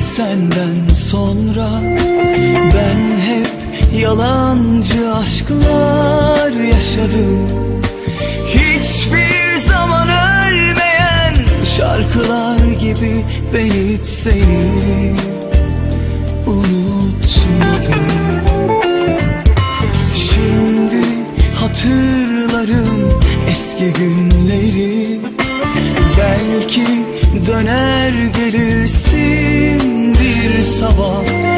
senden sonra Ben hep yalancı aşklar yaşadım. Hiçbir zaman ölmeyen şarkılar gibi ben hiç seni unutmadım. Şimdi hatırlarım eski günleri. Belki döner gelirsin sabah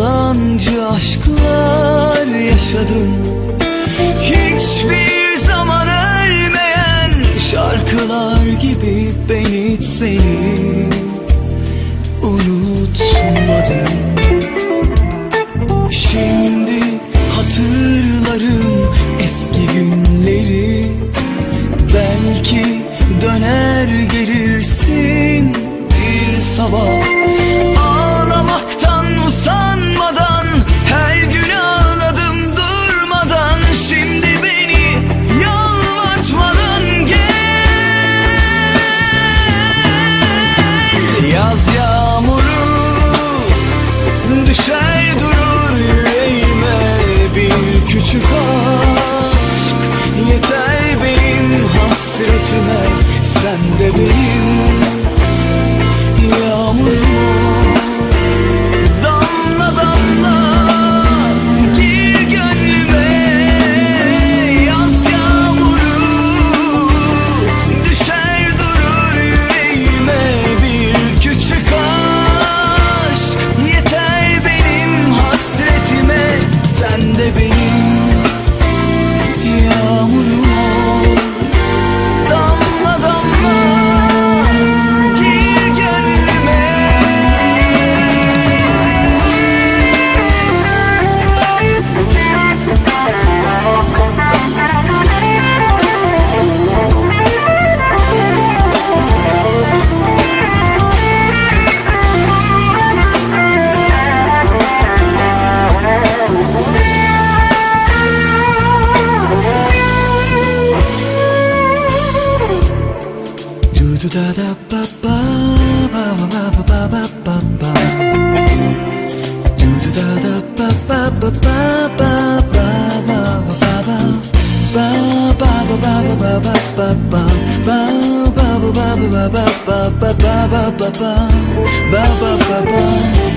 Yalancı aşklar yaşadım. Hiçbir zaman ölmeyen şarkılar gibi beni seni unutmadım Şimdi hatırlarım eski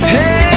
Hey!